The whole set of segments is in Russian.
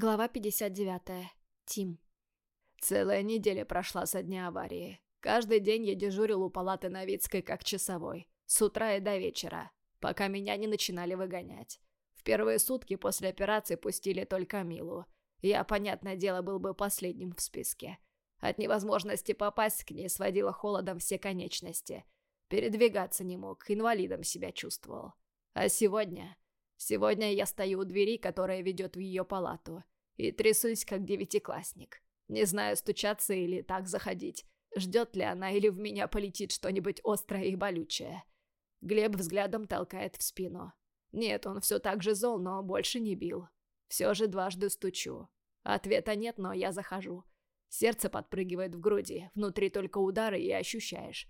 Глава 59. Тим. Целая неделя прошла со дня аварии. Каждый день я дежурил у палаты Новицкой как часовой. С утра и до вечера, пока меня не начинали выгонять. В первые сутки после операции пустили только Милу. Я, понятное дело, был бы последним в списке. От невозможности попасть к ней сводило холодом все конечности. Передвигаться не мог, инвалидом себя чувствовал. А сегодня... Сегодня я стою у двери, которая ведет в ее палату, и трясусь, как девятиклассник. Не знаю, стучаться или так заходить. Ждет ли она или в меня полетит что-нибудь острое и болючее. Глеб взглядом толкает в спину. Нет, он все так же зол, но больше не бил. Все же дважды стучу. Ответа нет, но я захожу. Сердце подпрыгивает в груди, внутри только удары и ощущаешь.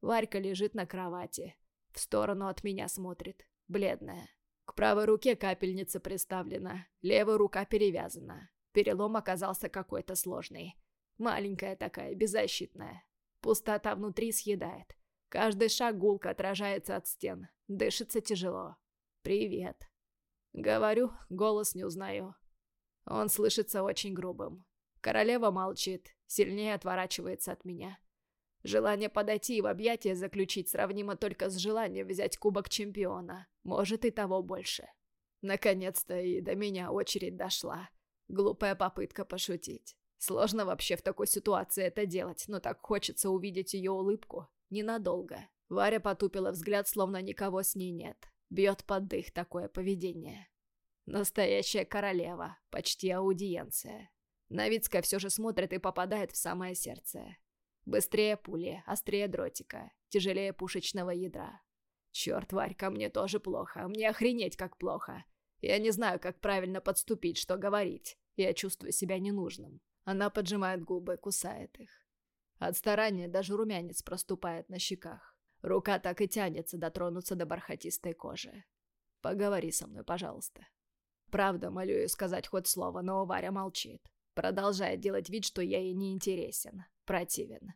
Варька лежит на кровати. В сторону от меня смотрит, бледная. К правой руке капельница приставлена, левая рука перевязана. Перелом оказался какой-то сложный. Маленькая такая, беззащитная. Пустота внутри съедает. Каждый шаг гулко отражается от стен. Дышится тяжело. «Привет». Говорю, голос не узнаю. Он слышится очень грубым. Королева молчит, сильнее отворачивается от меня. Желание подойти и в объятия заключить сравнимо только с желанием взять кубок чемпиона. Может и того больше. Наконец-то и до меня очередь дошла. Глупая попытка пошутить. Сложно вообще в такой ситуации это делать, но так хочется увидеть ее улыбку. Ненадолго. Варя потупила взгляд, словно никого с ней нет. Бьет под дых такое поведение. Настоящая королева, почти аудиенция. Новицкая все же смотрит и попадает в самое сердце. Быстрее пули, острее дротика, тяжелее пушечного ядра. Черт, Варька, мне тоже плохо, мне охренеть как плохо. Я не знаю, как правильно подступить, что говорить. Я чувствую себя ненужным. Она поджимает губы, кусает их. От старания даже румянец проступает на щеках. Рука так и тянется дотронуться до бархатистой кожи. Поговори со мной, пожалуйста. Правда, молю ее сказать хоть слово, но Варя молчит. Продолжает делать вид, что я ей не интересен противен.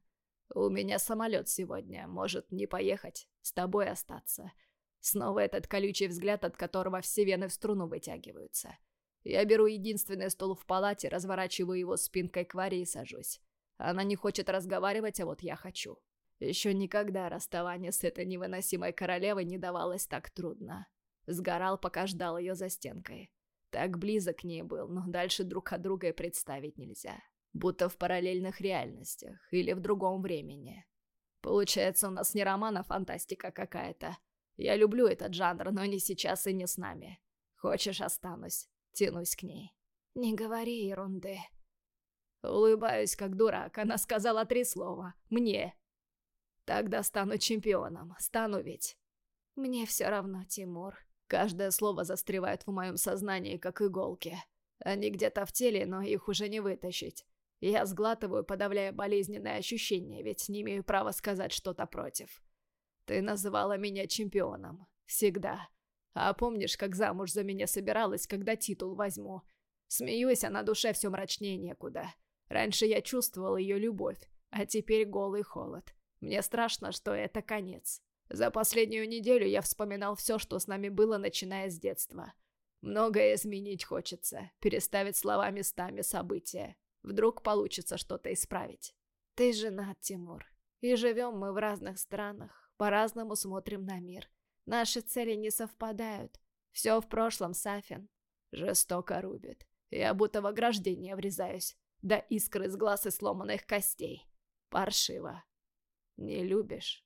У меня самолет сегодня, может не поехать, с тобой остаться. Снова этот колючий взгляд, от которого все вены в струну вытягиваются. Я беру единственный стол в палате, разворачиваю его спинкой к Варе и сажусь. Она не хочет разговаривать, а вот я хочу. Еще никогда расставание с этой невыносимой королевой не давалось так трудно. Сгорал, пока ждал ее за стенкой. Так близок к ней был, но дальше друг от друга и представить нельзя будто в параллельных реальностях или в другом времени. Получается, у нас не роман, а фантастика какая-то. Я люблю этот жанр, но не сейчас и не с нами. Хочешь, останусь. Тянусь к ней. Не говори ерунды. Улыбаюсь, как дурак. Она сказала три слова. Мне. Тогда стану чемпионом. Стану ведь. Мне все равно, Тимур. Каждое слово застревает в моем сознании, как иголки. Они где-то в теле, но их уже не вытащить. Я сглатываю, подавляя болезненные ощущения, ведь не имею права сказать что-то против. Ты называла меня чемпионом. Всегда. А помнишь, как замуж за меня собиралась, когда титул возьму? Смеюсь, а на душе все мрачнее некуда. Раньше я чувствовал ее любовь, а теперь голый холод. Мне страшно, что это конец. За последнюю неделю я вспоминал все, что с нами было, начиная с детства. Многое изменить хочется, переставить слова местами события. Вдруг получится что-то исправить. Ты женат, Тимур. И живем мы в разных странах, по-разному смотрим на мир. Наши цели не совпадают. Все в прошлом, Сафин. Жестоко рубит. Я будто в ограждение врезаюсь. До искры из глаз и сломанных костей. Паршиво. Не любишь?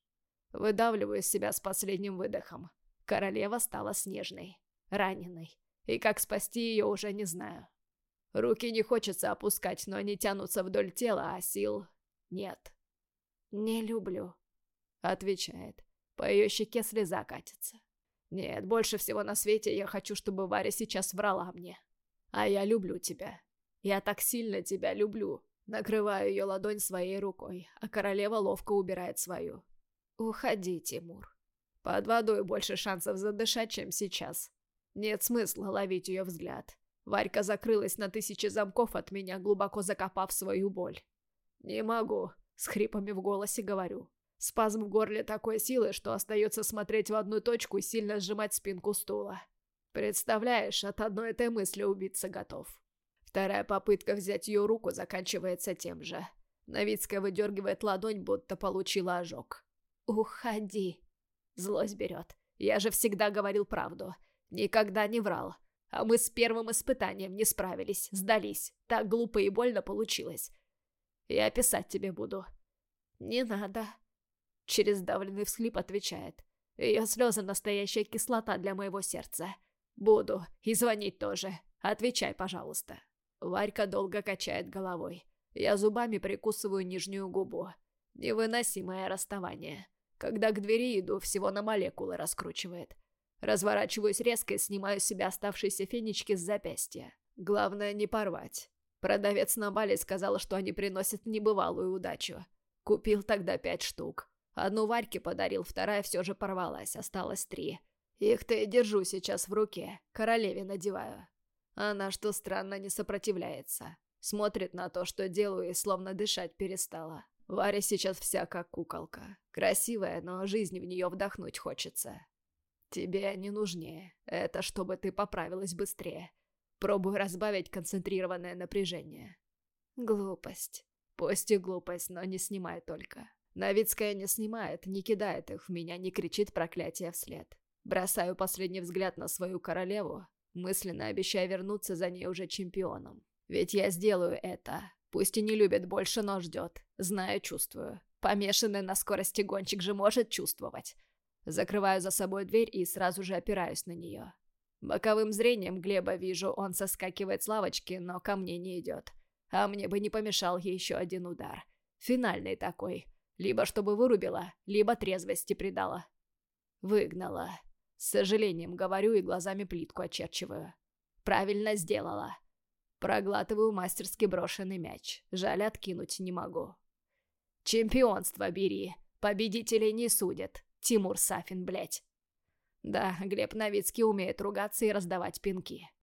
Выдавливаю себя с последним выдохом. Королева стала снежной, раненой. И как спасти ее уже не знаю. Руки не хочется опускать, но они тянутся вдоль тела, а сил нет. «Не люблю», — отвечает. По ее щеке слеза катится. «Нет, больше всего на свете я хочу, чтобы Варя сейчас врала мне. А я люблю тебя. Я так сильно тебя люблю». Накрываю ее ладонь своей рукой, а королева ловко убирает свою. «Уходи, Тимур». Под водой больше шансов задышать, чем сейчас. Нет смысла ловить ее взгляд. Варька закрылась на тысячи замков от меня, глубоко закопав свою боль. «Не могу», — с хрипами в голосе говорю. Спазм в горле такой силы, что остается смотреть в одну точку и сильно сжимать спинку стула. Представляешь, от одной этой мысли убиться готов. Вторая попытка взять ее руку заканчивается тем же. Новицкая выдергивает ладонь, будто получила ожог. «Уходи!» Злость берет. Я же всегда говорил правду. Никогда не врал. А мы с первым испытанием не справились, сдались. Так глупо и больно получилось. Я писать тебе буду. Не надо. Через давленный всхлип отвечает. Ее слезы настоящая кислота для моего сердца. Буду. И звонить тоже. Отвечай, пожалуйста. Варька долго качает головой. Я зубами прикусываю нижнюю губу. Невыносимое расставание. Когда к двери иду, всего на молекулы раскручивает. Разворачиваюсь резко и снимаю с себя оставшиеся фенечки с запястья. Главное не порвать. Продавец на бале сказал, что они приносят небывалую удачу. Купил тогда пять штук. Одну Варьке подарил, вторая все же порвалась, осталось три. Их-то и держу сейчас в руке, королеве надеваю. Она, что странно, не сопротивляется. Смотрит на то, что делаю, и словно дышать перестала. Варя сейчас вся как куколка. Красивая, но жизнь в нее вдохнуть хочется. Тебе не нужнее. Это чтобы ты поправилась быстрее. Пробуй разбавить концентрированное напряжение. Глупость. Пусть и глупость, но не снимай только. Новицкая не снимает, не кидает их в меня, не кричит проклятие вслед. Бросаю последний взгляд на свою королеву, мысленно обещая вернуться за ней уже чемпионом. Ведь я сделаю это. Пусть и не любит больше, но ждет. Знаю, чувствую. Помешанный на скорости гонщик же может чувствовать. Закрываю за собой дверь и сразу же опираюсь на нее. Боковым зрением Глеба вижу, он соскакивает с лавочки, но ко мне не идет. А мне бы не помешал еще один удар. Финальный такой. Либо чтобы вырубила, либо трезвости придала. Выгнала. С сожалением говорю и глазами плитку очерчиваю. Правильно сделала. Проглатываю мастерски брошенный мяч. Жаль, откинуть не могу. Чемпионство бери. Победителей не судят. Тимур Сафин, блядь. Да, Глеб Новицкий умеет ругаться и раздавать пинки.